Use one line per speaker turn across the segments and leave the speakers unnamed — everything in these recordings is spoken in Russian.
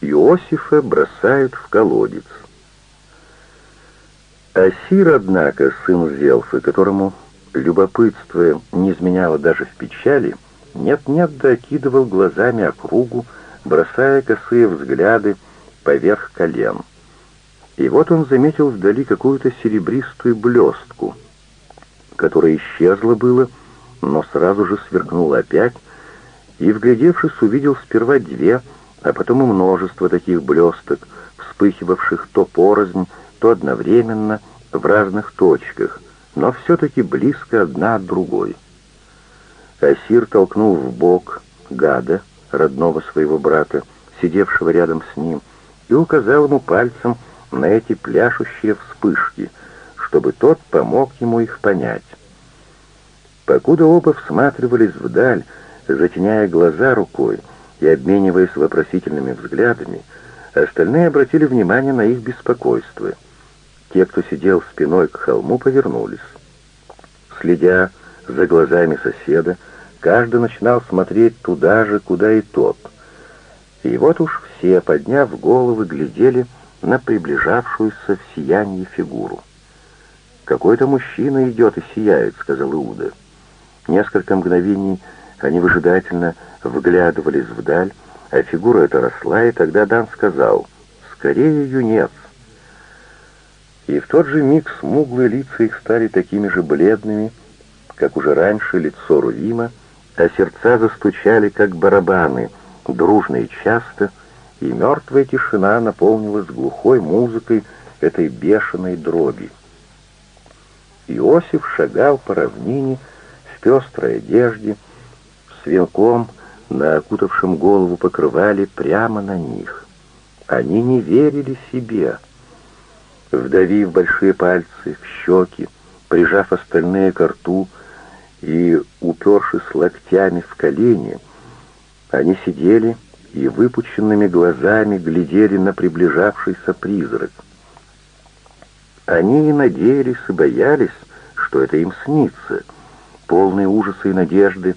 Иосифа бросают в колодец. Асир, однако, сын Зелфы, которому любопытство не изменяло даже в печали, нет-нет докидывал глазами округу, бросая косые взгляды поверх колен. И вот он заметил вдали какую-то серебристую блестку, которая исчезла было, но сразу же сверкнула опять, и, вглядевшись, увидел сперва две, а потом и множество таких блесток, вспыхивавших то порознь, то одновременно в разных точках, но все-таки близко одна от другой. Асир толкнул в бок гада, родного своего брата, сидевшего рядом с ним, и указал ему пальцем на эти пляшущие вспышки, чтобы тот помог ему их понять. Покуда оба всматривались вдаль, затеняя глаза рукой и обмениваясь вопросительными взглядами, остальные обратили внимание на их беспокойство. Те, кто сидел спиной к холму, повернулись. Следя за глазами соседа, каждый начинал смотреть туда же, куда и тот. И вот уж все, подняв головы, глядели на приближавшуюся в сиянии фигуру. «Какой-то мужчина идет и сияет», — сказал Иуда. Несколько мгновений они выжидательно вглядывались вдаль, а фигура эта росла, и тогда Дан сказал «Скорее, юнец!» И в тот же миг смуглые лица их стали такими же бледными, как уже раньше лицо Рувима, а сердца застучали, как барабаны, дружно и часто, и мертвая тишина наполнилась глухой музыкой этой бешеной дроби. Иосиф шагал по равнине в пестрой одежде, с венком на окутавшем голову покрывали прямо на них. Они не верили себе. Вдавив большие пальцы в щеки, прижав остальные к рту и упершись локтями в колени, они сидели и выпученными глазами глядели на приближавшийся призрак. Они и надеялись, и боялись, что это им снится. Полные ужаса и надежды,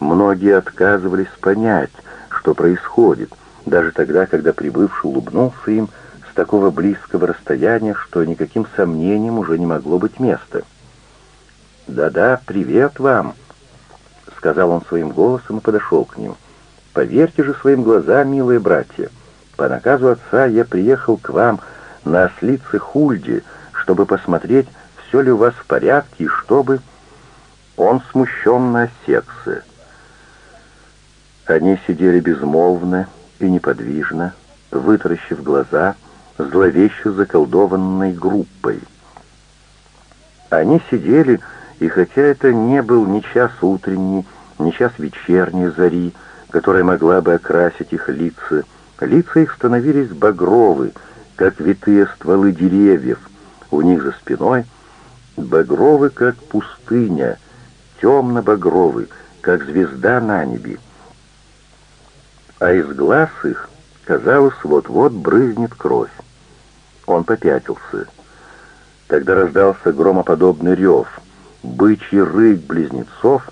многие отказывались понять, что происходит, даже тогда, когда прибывший улыбнулся им с такого близкого расстояния, что никаким сомнением уже не могло быть места. «Да-да, привет вам!» — сказал он своим голосом и подошел к ним. «Поверьте же своим глазам, милые братья, по наказу отца я приехал к вам на ослице Хульде, чтобы посмотреть, все ли у вас в порядке, и чтобы...» Он смущенно осекся. Они сидели безмолвно и неподвижно, вытаращив глаза, зловеще заколдованной группой. Они сидели и хотя это не был ни час утренний, ни час вечерней зари, которая могла бы окрасить их лица, лица их становились багровы, как витые стволы деревьев, у них за спиной багровы, как пустыня, темно-багровы, как звезда на небе. А из глаз их, казалось, вот-вот брызнет кровь. Он попятился. Тогда раздался громоподобный рев — бычий рык близнецов,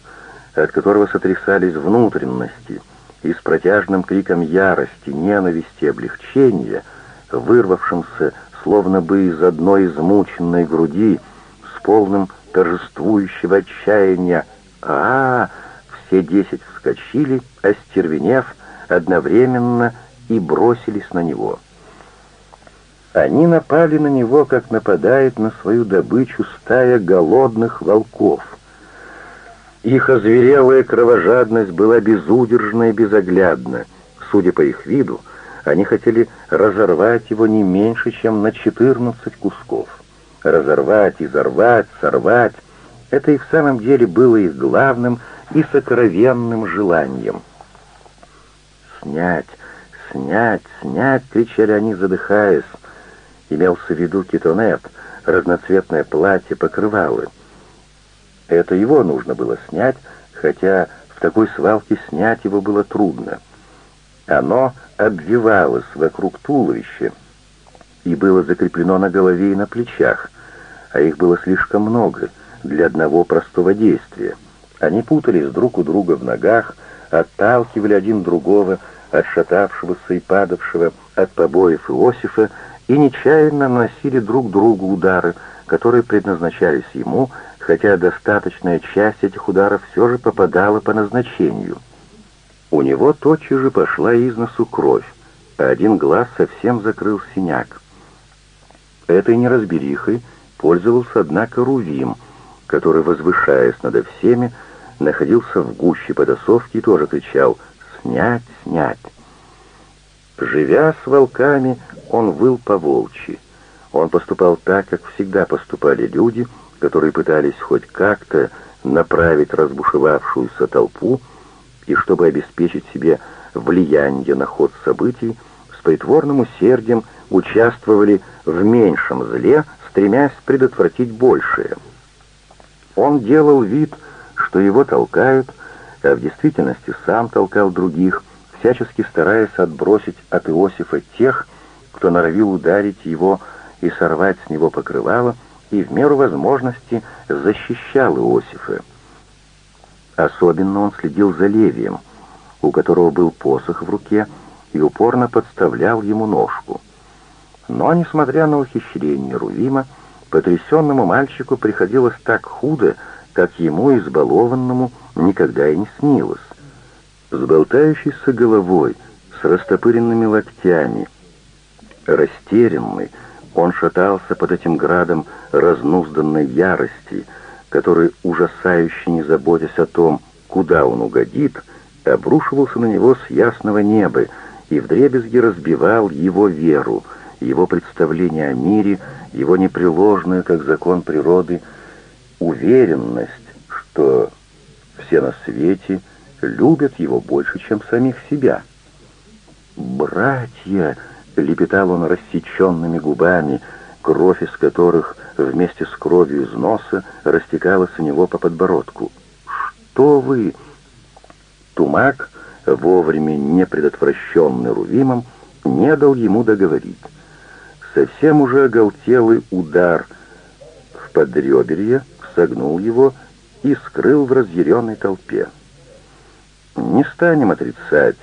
от которого сотрясались внутренности, и с протяжным криком ярости, ненависти, облегчения, вырвавшимся словно бы из одной измученной груди, с полным торжествующего отчаяния а, -а, -а все десять вскочили, остервенев одновременно и бросились на него. Они напали на него, как нападает на свою добычу стая голодных волков. Их озверелая кровожадность была безудержна и безоглядна. Судя по их виду, они хотели разорвать его не меньше, чем на 14 кусков. Разорвать, изорвать, сорвать — это и в самом деле было их главным и сокровенным желанием. «Снять, снять, снять!» — кричали они, задыхаясь имелся в виду китонет, разноцветное платье, покрывало. Это его нужно было снять, хотя в такой свалке снять его было трудно. Оно обвивалось вокруг туловища и было закреплено на голове и на плечах, а их было слишком много для одного простого действия. Они путались друг у друга в ногах, отталкивали один другого отшатавшегося и падавшего от побоев Иосифа, и нечаянно наносили друг другу удары, которые предназначались ему, хотя достаточная часть этих ударов все же попадала по назначению. У него тотчас же пошла из носу кровь, а один глаз совсем закрыл синяк. Этой неразберихой пользовался, однако, Рувим, который, возвышаясь над всеми, находился в гуще потасовки и тоже кричал «Снять! Снять!». Живя с волками, он выл по-волчьи. Он поступал так, как всегда поступали люди, которые пытались хоть как-то направить разбушевавшуюся толпу, и чтобы обеспечить себе влияние на ход событий, с притворным усердием участвовали в меньшем зле, стремясь предотвратить большее. Он делал вид, что его толкают, а в действительности сам толкал других, всячески стараясь отбросить от Иосифа тех, кто норовил ударить его и сорвать с него покрывало, и в меру возможности защищал Иосифа. Особенно он следил за Левием, у которого был посох в руке, и упорно подставлял ему ножку. Но, несмотря на ухищрение Рувима, потрясенному мальчику приходилось так худо, как ему, избалованному, никогда и не снилось. С болтающейся головой, с растопыренными локтями, растерянный, он шатался под этим градом разнузданной ярости, который, ужасающе не заботясь о том, куда он угодит, обрушивался на него с ясного неба и вдребезги разбивал его веру, его представление о мире, его непреложную, как закон природы, уверенность, что все на свете любят его больше, чем самих себя. «Братья!» — лепетал он рассеченными губами, кровь из которых вместе с кровью из носа растекалась у него по подбородку. «Что вы?» Тумак, вовремя не предотвращенный Рувимом, не дал ему договорить. Совсем уже оголтелый удар в подреберье согнул его и скрыл в разъяренной толпе. Не станем отрицать,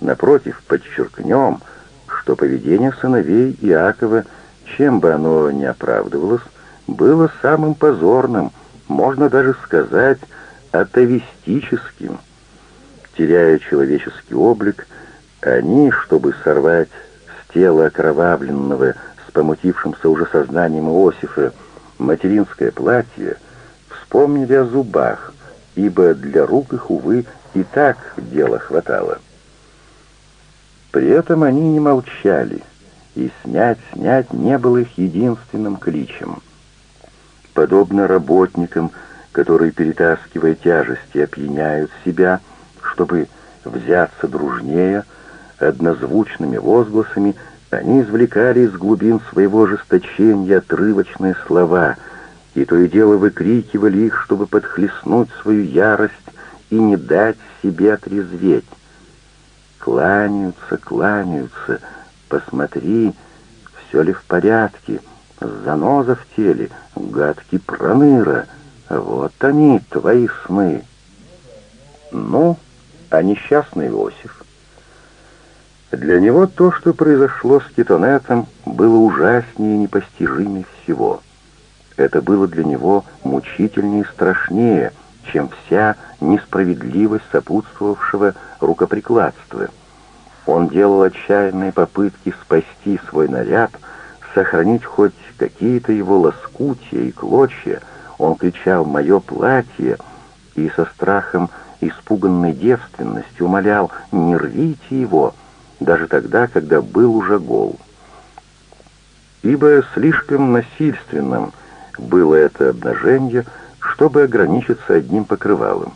напротив, подчеркнем, что поведение сыновей Иакова, чем бы оно ни оправдывалось, было самым позорным, можно даже сказать, атовистическим. Теряя человеческий облик, они, чтобы сорвать с тела окровавленного, с помутившимся уже сознанием Иосифа, материнское платье, вспомнили о зубах, ибо для рук их, увы, и так дела хватало. При этом они не молчали, и снять, снять не было их единственным кличем. Подобно работникам, которые, перетаскивая тяжести, опьяняют себя, чтобы взяться дружнее, однозвучными возгласами они извлекали из глубин своего ожесточения отрывочные слова — и то и дело выкрикивали их, чтобы подхлестнуть свою ярость и не дать себе отрезветь. Кланяются, кланяются, посмотри, все ли в порядке, заноза в теле, гадкий проныра, вот они, твои сны. Ну, а несчастный Иосиф? Для него то, что произошло с Китонетом, было ужаснее и непостижимее всего — это было для него мучительнее и страшнее, чем вся несправедливость сопутствовавшего рукоприкладства. Он делал отчаянные попытки спасти свой наряд, сохранить хоть какие-то его лоскутия и клочья. Он кричал «Мое платье!» и со страхом испуганной девственности умолял «Не рвите его!» даже тогда, когда был уже гол. Ибо слишком насильственным — было это обнажение, чтобы ограничиться одним покрывалом.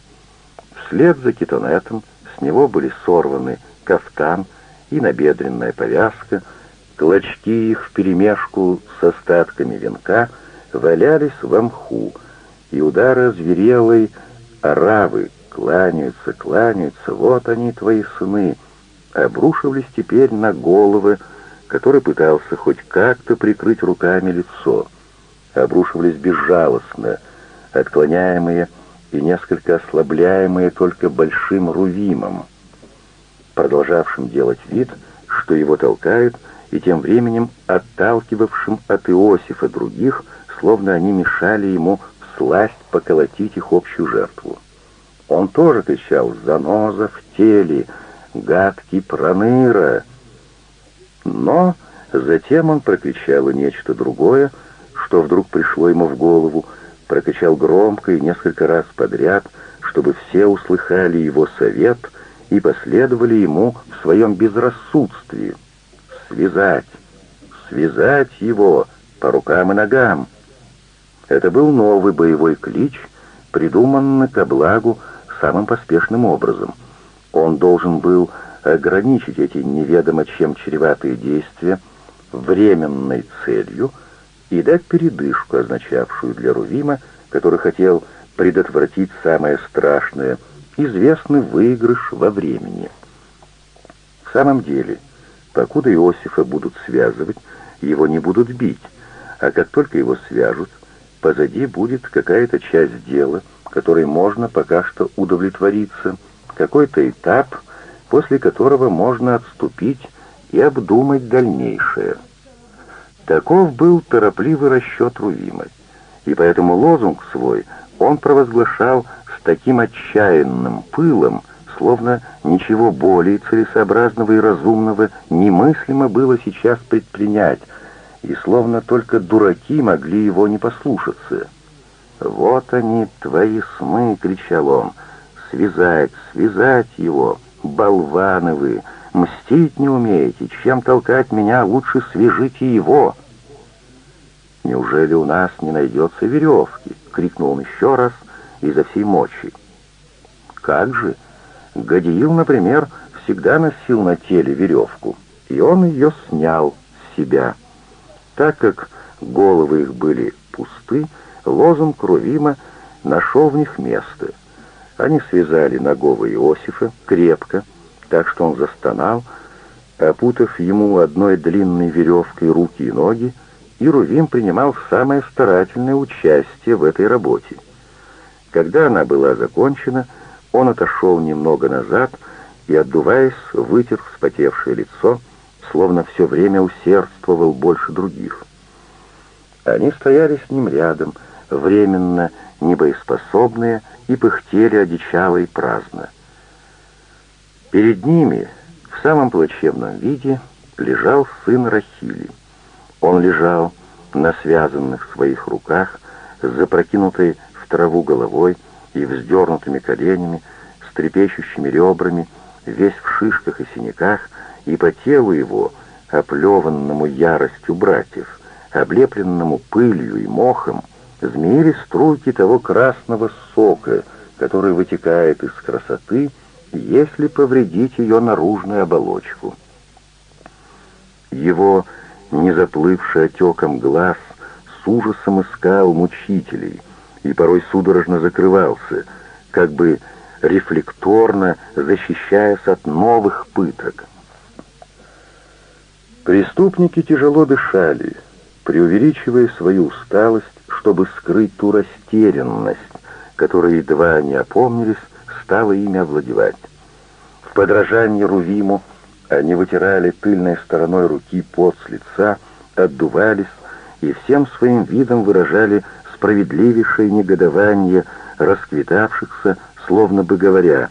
Вслед за китонетом с него были сорваны кафтан и набедренная повязка, клочки их вперемешку с остатками венка валялись в мху, и удары зверелой оравы кланяются, кланяются, вот они, твои сыны, обрушивались теперь на головы, который пытался хоть как-то прикрыть руками лицо — обрушивались безжалостно, отклоняемые и несколько ослабляемые только большим рувимом. продолжавшим делать вид, что его толкают, и тем временем отталкивавшим от Иосифа других, словно они мешали ему всласть поколотить их общую жертву. Он тоже кричал «Заноза в теле! Гадкий проныра!» Но затем он прокричал и нечто другое, что вдруг пришло ему в голову, прокричал громко и несколько раз подряд, чтобы все услыхали его совет и последовали ему в своем безрассудстве. Связать, связать его по рукам и ногам. Это был новый боевой клич, придуманный ко благу самым поспешным образом. Он должен был ограничить эти неведомо чем чреватые действия временной целью и дать передышку, означавшую для Рувима, который хотел предотвратить самое страшное, известный выигрыш во времени. В самом деле, покуда Иосифа будут связывать, его не будут бить, а как только его свяжут, позади будет какая-то часть дела, которой можно пока что удовлетвориться, какой-то этап, после которого можно отступить и обдумать дальнейшее. Таков был торопливый расчет Рувима, и поэтому лозунг свой он провозглашал с таким отчаянным пылом, словно ничего более целесообразного и разумного немыслимо было сейчас предпринять, и словно только дураки могли его не послушаться. «Вот они, твои сны!» — кричал он. «Связать, связать его! Болваны вы! Мстить не умеете! Чем толкать меня, лучше свяжите его!» «Неужели у нас не найдется веревки?» — крикнул он еще раз изо всей мочи. «Как же? Гадиил, например, всегда носил на теле веревку, и он ее снял с себя. Так как головы их были пусты, лозунг Рувима нашел в них место. Они связали ногого Иосифа крепко, так что он застонал, опутав ему одной длинной веревкой руки и ноги, и Рувим принимал самое старательное участие в этой работе. Когда она была закончена, он отошел немного назад и, отдуваясь, вытер вспотевшее лицо, словно все время усердствовал больше других. Они стояли с ним рядом, временно небоеспособные, и пыхтели одичало и праздно. Перед ними, в самом плачевном виде, лежал сын Рахили — он лежал на связанных своих руках, с запрокинутой в траву головой и вздернутыми коленями, с трепещущими ребрами, весь в шишках и синяках, и по телу его, оплеванному яростью братьев, облепленному пылью и мохом, змеили струйки того красного сока, который вытекает из красоты, если повредить ее наружную оболочку. Его не заплывший отеком глаз, с ужасом искал мучителей и порой судорожно закрывался, как бы рефлекторно защищаясь от новых пыток. Преступники тяжело дышали, преувеличивая свою усталость, чтобы скрыть ту растерянность, которая, едва они опомнились, стала ими овладевать. В подражании Рувиму они вытирали тыльной стороной руки пот с лица, отдувались и всем своим видом выражали справедливейшее негодование расквитавшихся, словно бы говоря,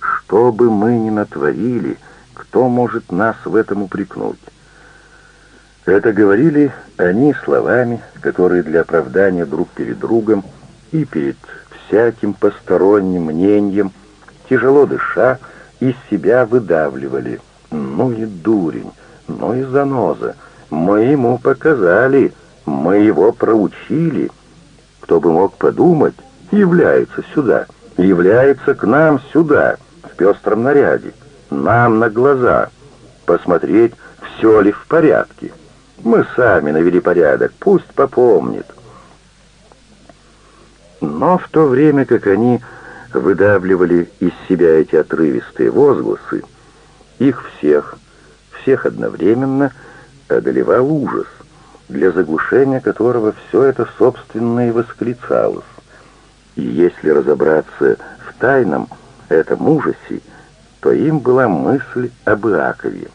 «Что бы мы ни натворили, кто может нас в этом упрекнуть?» Это говорили они словами, которые для оправдания друг перед другом и перед всяким посторонним мнением, тяжело дыша, из себя выдавливали. Ну и дурень, ну и заноза. Мы ему показали, мы его проучили. Кто бы мог подумать, является сюда, является к нам сюда, в пестром наряде, нам на глаза, посмотреть, все ли в порядке. Мы сами навели порядок, пусть попомнит. Но в то время, как они выдавливали из себя эти отрывистые возгласы, их всех, всех одновременно одолевал ужас, для заглушения которого все это собственно и восклицалось. И если разобраться в тайном этом ужасе, то им была мысль об Иакове.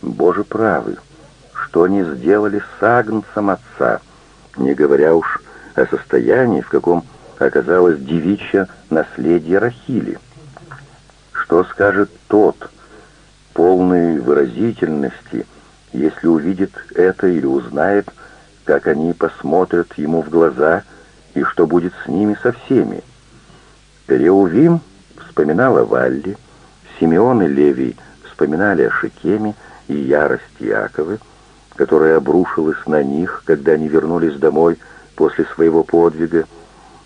Боже правый, что они сделали с агнцем отца, не говоря уж о состоянии, в каком оказалось девичье наследие Рахили. Что скажет тот, полный выразительности, если увидит это или узнает, как они посмотрят ему в глаза и что будет с ними со всеми? Реувим вспоминал о Валле, Симеон и Левий вспоминали о Шикеме и ярости Якова, которая обрушилась на них, когда они вернулись домой после своего подвига.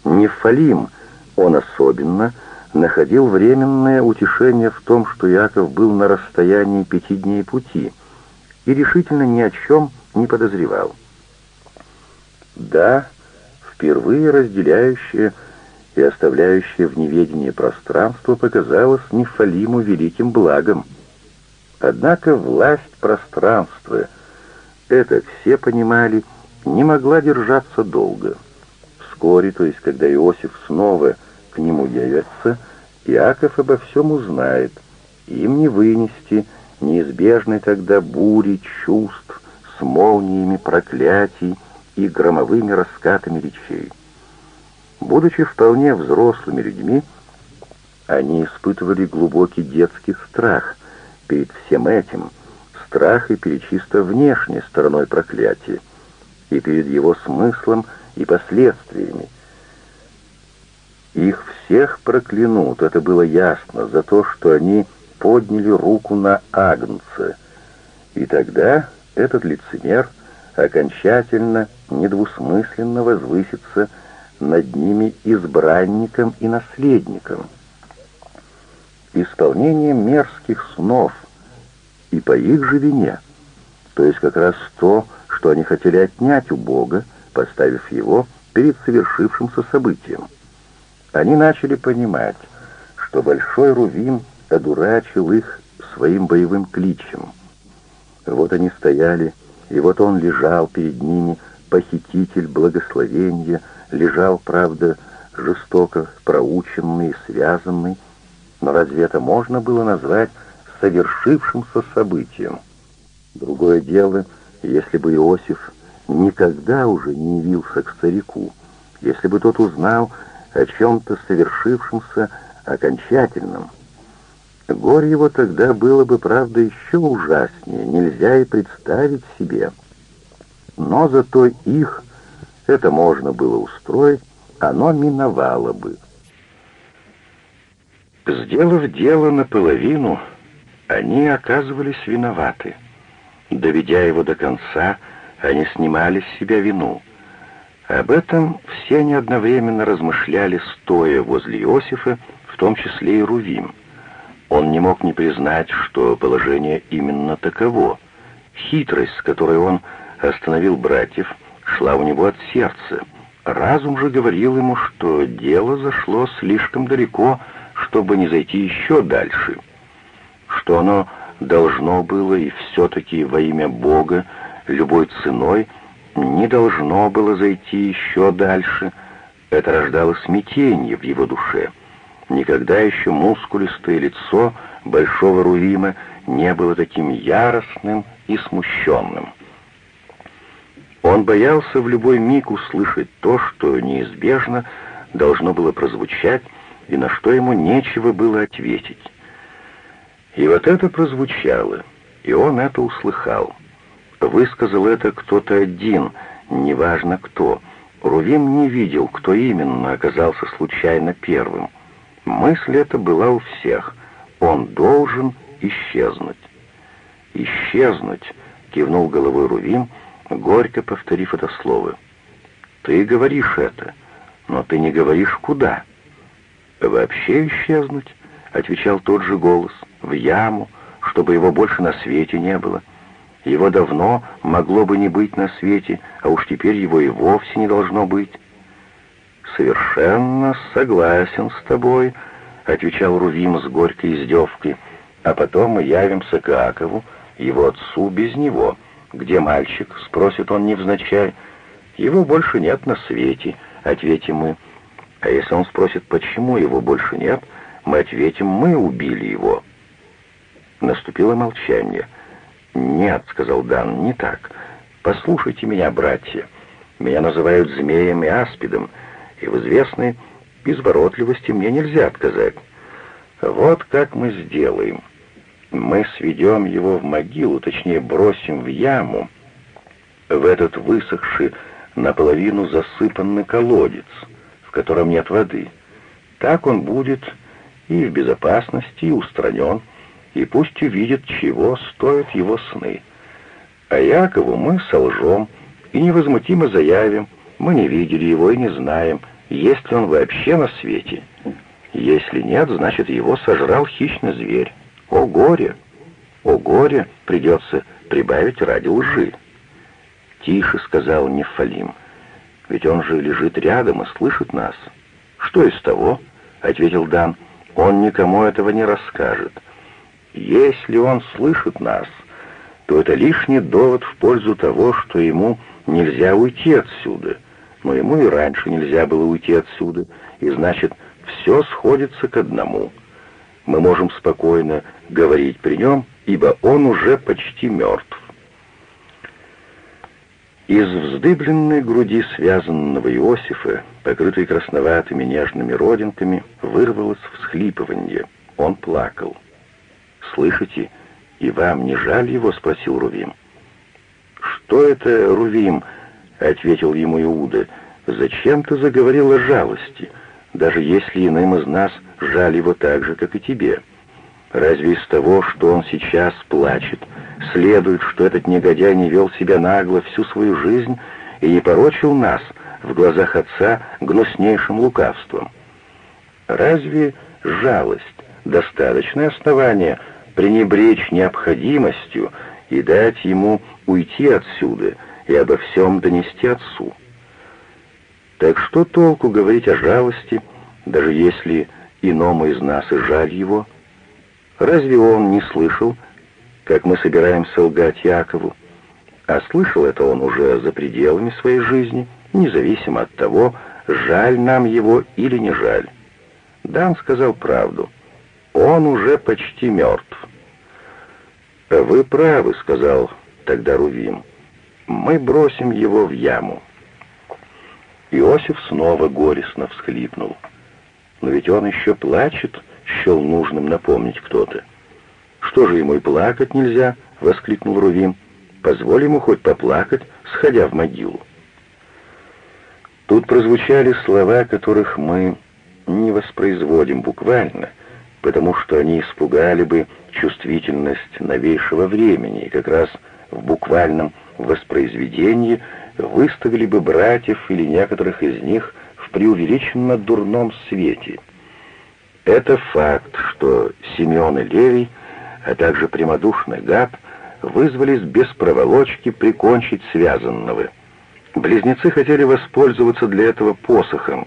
Нефалим, он особенно, находил временное утешение в том, что Яков был на расстоянии пяти дней пути и решительно ни о чем не подозревал. Да, впервые разделяющее и оставляющее в неведении пространство показалось Нефалиму великим благом. Однако власть пространства, это все понимали, не могла держаться долго. Вскоре, то есть когда Иосиф снова к нему явится, Иаков обо всем узнает. Им не вынести неизбежной тогда бури чувств с молниями проклятий и громовыми раскатами речей. Будучи вполне взрослыми людьми, они испытывали глубокий детский страх перед всем этим, страх и перед чисто внешней стороной проклятия, и перед его смыслом и последствиями. Их всех проклянут, это было ясно, за то, что они подняли руку на Агнца. И тогда этот лицемер окончательно, недвусмысленно возвысится над ними избранником и наследником. Исполнение мерзких снов и по их же вине, то есть как раз то, что они хотели отнять у Бога, поставив его перед совершившимся событием. Они начали понимать, что Большой Рувим одурачил их своим боевым кличем. Вот они стояли, и вот он лежал перед ними, похититель благословения, лежал, правда, жестоко проученный связанный, но разве это можно было назвать совершившимся событием? Другое дело, если бы Иосиф никогда уже не явился к старику, если бы тот узнал о чем-то совершившемся окончательном. Горе его тогда было бы, правда, еще ужаснее, нельзя и представить себе. Но зато их это можно было устроить, оно миновало бы. Сделав дело наполовину, они оказывались виноваты. Доведя его до конца, они снимали с себя вину. Об этом все они одновременно размышляли, стоя возле Иосифа, в том числе и Рувим. Он не мог не признать, что положение именно таково. Хитрость, с которой он остановил братьев, шла у него от сердца. Разум же говорил ему, что дело зашло слишком далеко, чтобы не зайти еще дальше, что оно должно было и все-таки во имя Бога любой ценой не должно было зайти еще дальше. Это рождало смятение в его душе. Никогда еще мускулистое лицо Большого Рувима не было таким яростным и смущенным. Он боялся в любой миг услышать то, что неизбежно должно было прозвучать, и на что ему нечего было ответить. И вот это прозвучало, и он это услыхал. Высказал это кто-то один, неважно кто. Рувим не видел, кто именно оказался случайно первым. Мысль эта была у всех. Он должен исчезнуть. «Исчезнуть», — кивнул головой Рувим, горько повторив это слово. «Ты говоришь это, но ты не говоришь куда». «Вообще исчезнуть», — отвечал тот же голос, — «в яму, чтобы его больше на свете не было». Его давно могло бы не быть на свете, а уж теперь его и вовсе не должно быть. «Совершенно согласен с тобой», — отвечал Рувим с горькой издевкой. «А потом мы явимся к Акову, его отцу без него. Где мальчик?» — спросит он невзначай. «Его больше нет на свете», — ответим мы. А если он спросит, почему его больше нет, мы ответим, мы убили его. Наступило молчание. «Нет», — сказал Дан, — «не так. Послушайте меня, братья. Меня называют змеем и аспидом, и в известной изворотливости мне нельзя отказать. Вот как мы сделаем. Мы сведем его в могилу, точнее, бросим в яму, в этот высохший, наполовину засыпанный колодец, в котором нет воды. Так он будет и в безопасности, и устранен, и пусть увидит, чего стоят его сны. А Якову мы солжем и невозмутимо заявим, мы не видели его и не знаем, есть ли он вообще на свете. Если нет, значит, его сожрал хищный зверь. О горе! О горе придется прибавить ради лжи. «Тише», — сказал Нефалим, — «ведь он же лежит рядом и слышит нас». «Что из того?» — ответил Дан. «Он никому этого не расскажет. Если он слышит нас, то это лишний довод в пользу того, что ему нельзя уйти отсюда. Но ему и раньше нельзя было уйти отсюда, и значит, все сходится к одному. Мы можем спокойно говорить при нем, ибо он уже почти мертв. Из вздыбленной груди связанного Иосифа, покрытой красноватыми нежными родинками, вырвалось всхлипывание. Он плакал. «Слышите, и вам не жаль его?» — спросил Рувим. «Что это, Рувим?» — ответил ему Иуда. «Зачем ты заговорил о жалости, даже если иным из нас жаль его так же, как и тебе? Разве из того, что он сейчас плачет, следует, что этот негодяй не вел себя нагло всю свою жизнь и не порочил нас в глазах отца гнуснейшим лукавством? Разве жалость — достаточное основание пренебречь необходимостью и дать ему уйти отсюда и обо всем донести отцу? Так что толку говорить о жалости, даже если иному из нас и жаль его? Разве он не слышал, как мы собираемся лгать Якову. А слышал это он уже за пределами своей жизни, независимо от того, жаль нам его или не жаль. Дан сказал правду. Он уже почти мертв. «Вы правы», — сказал тогда Рувим. «Мы бросим его в яму». Иосиф снова горестно всхлипнул. «Но ведь он еще плачет», — счел нужным напомнить кто-то. «Что же ему и плакать нельзя?» — воскликнул Рувим. «Позволь ему хоть поплакать, сходя в могилу». Тут прозвучали слова, которых мы не воспроизводим буквально, потому что они испугали бы чувствительность новейшего времени, и как раз в буквальном воспроизведении выставили бы братьев или некоторых из них в преувеличенно дурном свете. Это факт, что Симеон и Левий — а также прямодушный гад, вызвались без проволочки прикончить связанного. Близнецы хотели воспользоваться для этого посохом,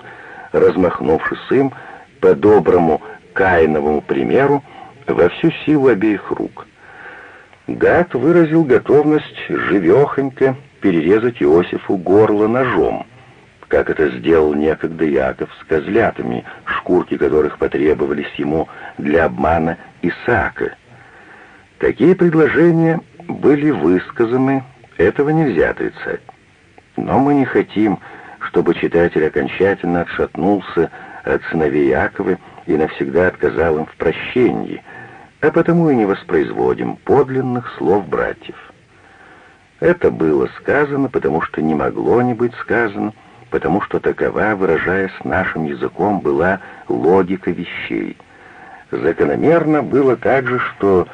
размахнувшись им по доброму Каиновому примеру во всю силу обеих рук. Гад выразил готовность живехонько перерезать Иосифу горло ножом, как это сделал некогда Яков с козлятами, шкурки которых потребовались ему для обмана Исаака. Такие предложения были высказаны, этого нельзя отрицать. Но мы не хотим, чтобы читатель окончательно отшатнулся от сыновей Якова и навсегда отказал им в прощении, а потому и не воспроизводим подлинных слов братьев. Это было сказано, потому что не могло не быть сказано, потому что такова, выражаясь нашим языком, была логика вещей. Закономерно было также, что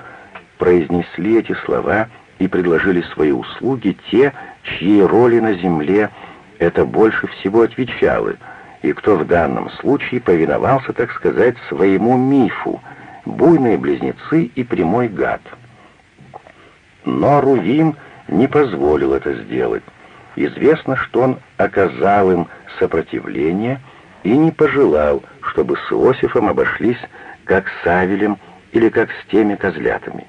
произнесли эти слова и предложили свои услуги те, чьи роли на земле это больше всего отвечало, и кто в данном случае повиновался, так сказать, своему мифу, буйные близнецы и прямой гад. Но Рувим не позволил это сделать. Известно, что он оказал им сопротивление и не пожелал, чтобы с Иосифом обошлись как с Авелем или как с теми козлятами.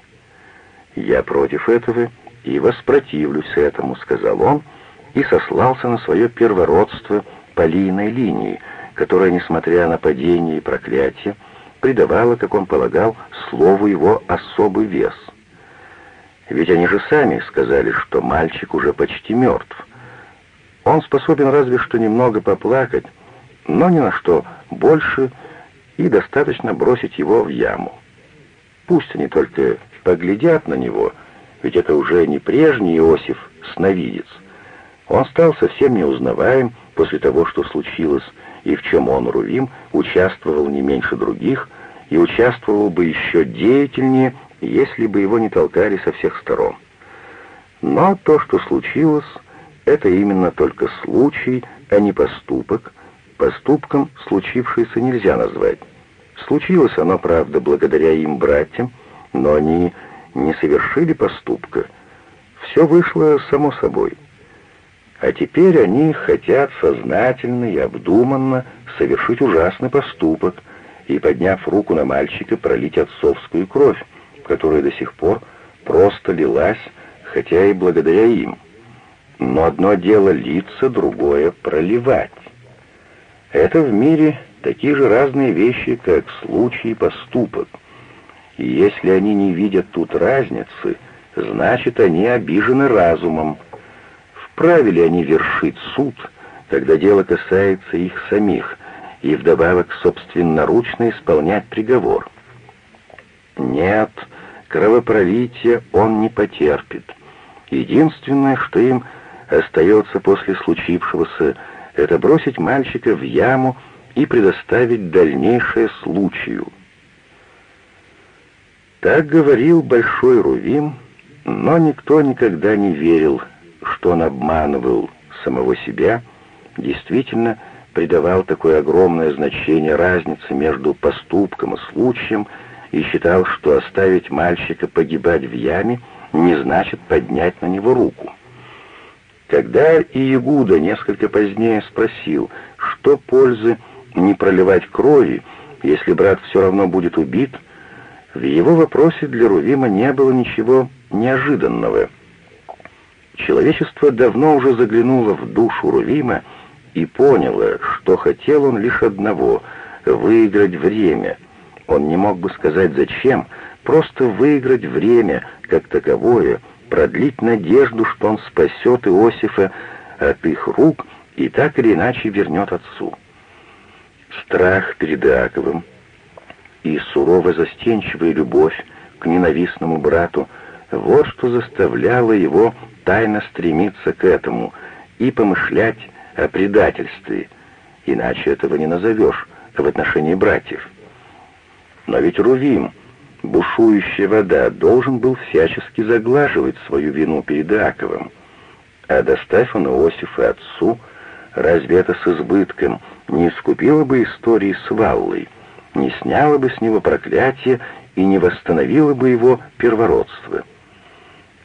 «Я против этого и воспротивлюсь этому», — сказал он, и сослался на свое первородство по лийной линии, которое, несмотря на падение и проклятие, придавало, как он полагал, слову его особый вес. Ведь они же сами сказали, что мальчик уже почти мертв. Он способен разве что немного поплакать, но ни на что больше, и достаточно бросить его в яму. Пусть они только поглядят на него, ведь это уже не прежний Иосиф, сновидец. Он стал совсем неузнаваем после того, что случилось, и в чем он, Рувим, участвовал не меньше других, и участвовал бы еще деятельнее, если бы его не толкали со всех сторон. Но то, что случилось, это именно только случай, а не поступок. Поступком случившееся нельзя назвать. Случилось оно, правда, благодаря им братьям, но они не совершили поступка. Все вышло само собой. А теперь они хотят сознательно и обдуманно совершить ужасный поступок и, подняв руку на мальчика, пролить отцовскую кровь, которая до сих пор просто лилась, хотя и благодаря им. Но одно дело литься, другое — проливать. Это в мире такие же разные вещи, как случай и поступок. Если они не видят тут разницы, значит, они обижены разумом. Вправе ли они вершить суд, когда дело касается их самих, и вдобавок собственноручно исполнять приговор? Нет, кровопролития он не потерпит. Единственное, что им остается после случившегося, это бросить мальчика в яму и предоставить дальнейшее случаю. Так говорил Большой Рувим, но никто никогда не верил, что он обманывал самого себя, действительно придавал такое огромное значение разнице между поступком и случаем и считал, что оставить мальчика погибать в яме не значит поднять на него руку. Когда Иегуда несколько позднее спросил, что пользы не проливать крови, если брат все равно будет убит, в его вопросе для Рувима не было ничего неожиданного. Человечество давно уже заглянуло в душу Рувима и поняло, что хотел он лишь одного — выиграть время. Он не мог бы сказать зачем, просто выиграть время как таковое — продлить надежду, что он спасет Иосифа от их рук и так или иначе вернет отцу. Страх перед Иаковым и сурово застенчивая любовь к ненавистному брату — вот что заставляло его тайно стремиться к этому и помышлять о предательстве, иначе этого не назовешь в отношении братьев. Но ведь Рувим — бушующая вода, должен был всячески заглаживать свою вину перед Иаковом. А доставь он Иосифа отцу, разве это с избытком не искупило бы истории с Валлой, не сняло бы с него проклятие и не восстановило бы его первородство?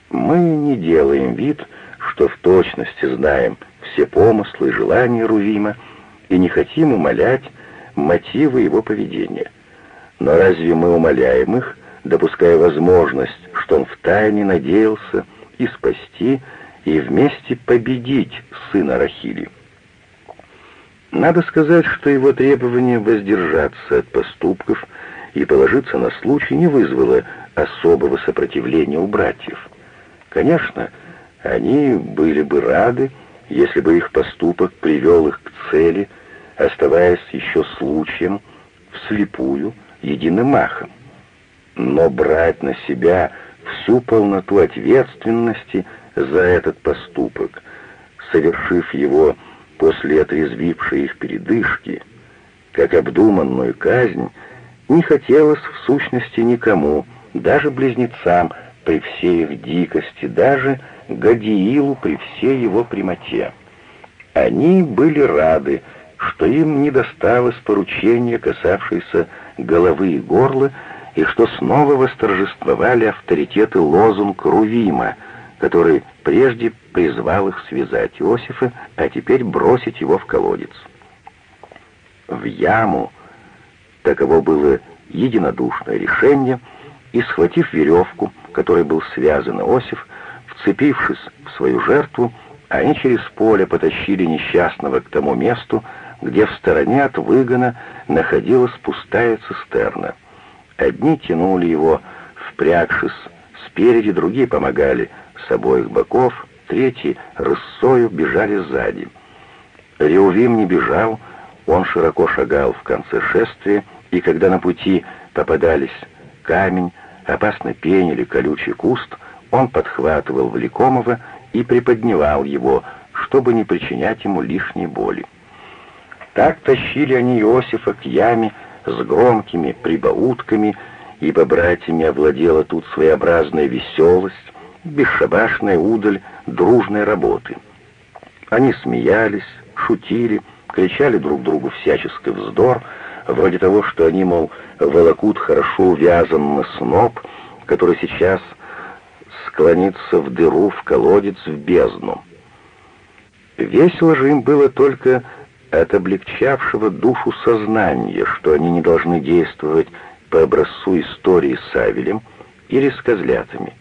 Мы не делаем вид, что в точности знаем все помыслы и желания Рувима и не хотим умолять мотивы его поведения. Но разве мы умоляем их, допуская возможность, что он втайне надеялся и спасти, и вместе победить сына Рахили? Надо сказать, что его требование воздержаться от поступков и положиться на случай не вызвало особого сопротивления у братьев. Конечно, они были бы рады, если бы их поступок привел их к цели, оставаясь еще случаем, вслепую, единым махом. Но брать на себя всю полноту ответственности за этот поступок, совершив его после отрезвившей их передышки, как обдуманную казнь, не хотелось в сущности никому, даже близнецам при всей их дикости, даже Гадиилу при всей его прямоте. Они были рады, что им не досталось поручения, касавшееся головы и горла, и что снова восторжествовали авторитеты лозунг Рувима, который прежде призвал их связать Иосифа, а теперь бросить его в колодец. В яму таково было единодушное решение, и, схватив веревку, которой был связан Иосиф, вцепившись в свою жертву, они через поле потащили несчастного к тому месту, где в стороне от выгона находилась пустая цистерна. Одни тянули его, впрягшись спереди, другие помогали с обоих боков, третьи рысою бежали сзади. Реувим не бежал, он широко шагал в конце шествия, и когда на пути попадались камень, опасный пень или колючий куст, он подхватывал Влекомова и приподнимал его, чтобы не причинять ему лишней боли. Так тащили они Иосифа к яме с громкими прибаутками, ибо братьями овладела тут своеобразная веселость, бесшабашная удаль дружной работы. Они смеялись, шутили, кричали друг другу всяческий вздор, вроде того, что они, мол, волокут хорошо увязанный сноп, который сейчас склонится в дыру, в колодец, в бездну. Весело же им было только от облегчавшего душу сознания, что они не должны действовать по образцу истории с Савелем или с козлятами.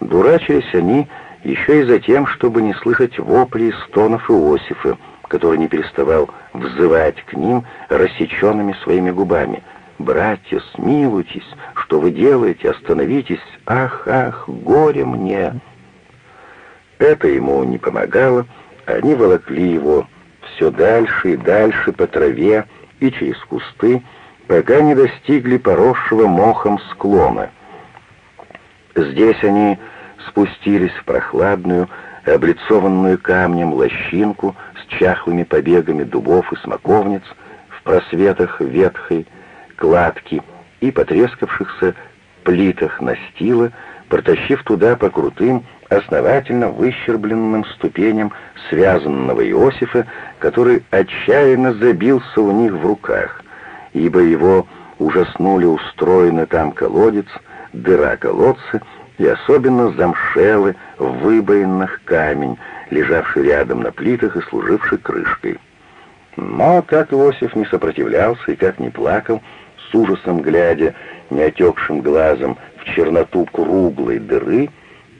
Дурачились они еще и за тем, чтобы не слышать вопли и стонов Иосифа, который не переставал взывать к ним рассеченными своими губами. «Братья, смилуйтесь! Что вы делаете? Остановитесь! Ах, ах, горе мне!» Это ему не помогало, они волокли его все дальше и дальше по траве и через кусты, пока не достигли поросшего мохом склона. Здесь они спустились в прохладную, облицованную камнем лощинку с чахлыми побегами дубов и смоковниц, в просветах ветхой кладки и потрескавшихся плитах настила, протащив туда по крутым, основательно выщербленным ступеням связанного Иосифа, который отчаянно забился у них в руках, ибо его ужаснули устроенный там колодец, дыра колодца и особенно замшелый в выбоинах камень, лежавший рядом на плитах и служивший крышкой. Но как Иосиф не сопротивлялся и как не плакал, с ужасом глядя неотекшим глазом в черноту круглой дыры,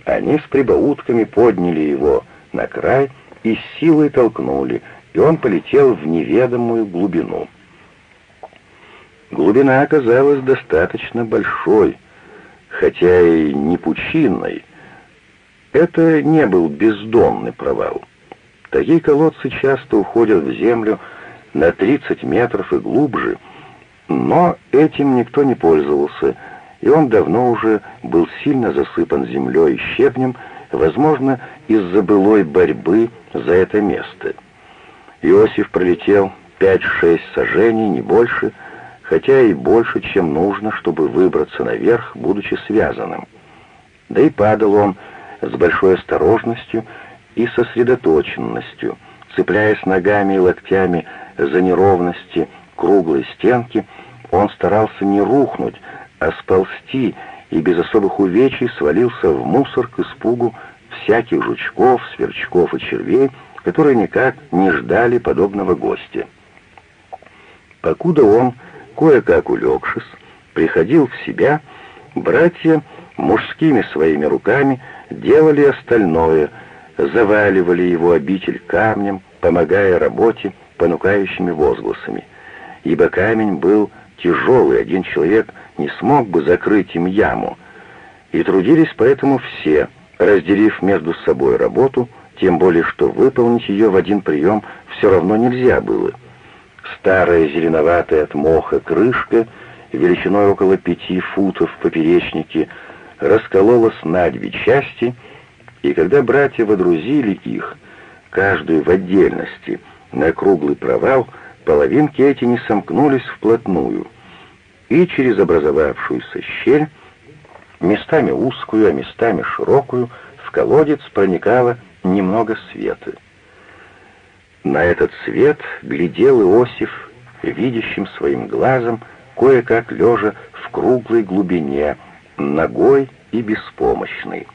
они с прибаутками подняли его на край и силой толкнули, и он полетел в неведомую глубину. Глубина оказалась достаточно большой, хотя и не пучинной. Это не был бездонный провал. Такие колодцы часто уходят в землю на 30 метров и глубже, но этим никто не пользовался, и он давно уже был сильно засыпан землей и щебнем, возможно, из-за былой борьбы за это место. Иосиф пролетел пять-шесть сажений, не больше, хотя и больше, чем нужно, чтобы выбраться наверх, будучи связанным. Да и падал он с большой осторожностью и сосредоточенностью, цепляясь ногами и локтями за неровности круглой стенки, он старался не рухнуть, а сползти и без особых увечий свалился в мусор к испугу всяких жучков, сверчков и червей, которые никак не ждали подобного гостя. Покуда он, кое-как улегшись, приходил в себя, братья мужскими своими руками делали остальное, заваливали его обитель камнем, помогая работе понукающими возгласами, ибо камень был тяжелый, один человек не смог бы закрыть им яму, и трудились поэтому все, разделив между собой работу, тем более что выполнить ее в один прием все равно нельзя было. Старая зеленоватая от моха крышка, величиной около пяти футов в поперечнике, раскололась на две части, и когда братья водрузили их, каждую в отдельности, на круглый провал, половинки эти не сомкнулись вплотную, и через образовавшуюся щель, местами узкую, а местами широкую, в колодец проникало немного света. На этот свет глядел Иосиф, видящим своим глазом, кое-как лежа в круглой глубине, ногой и беспомощный.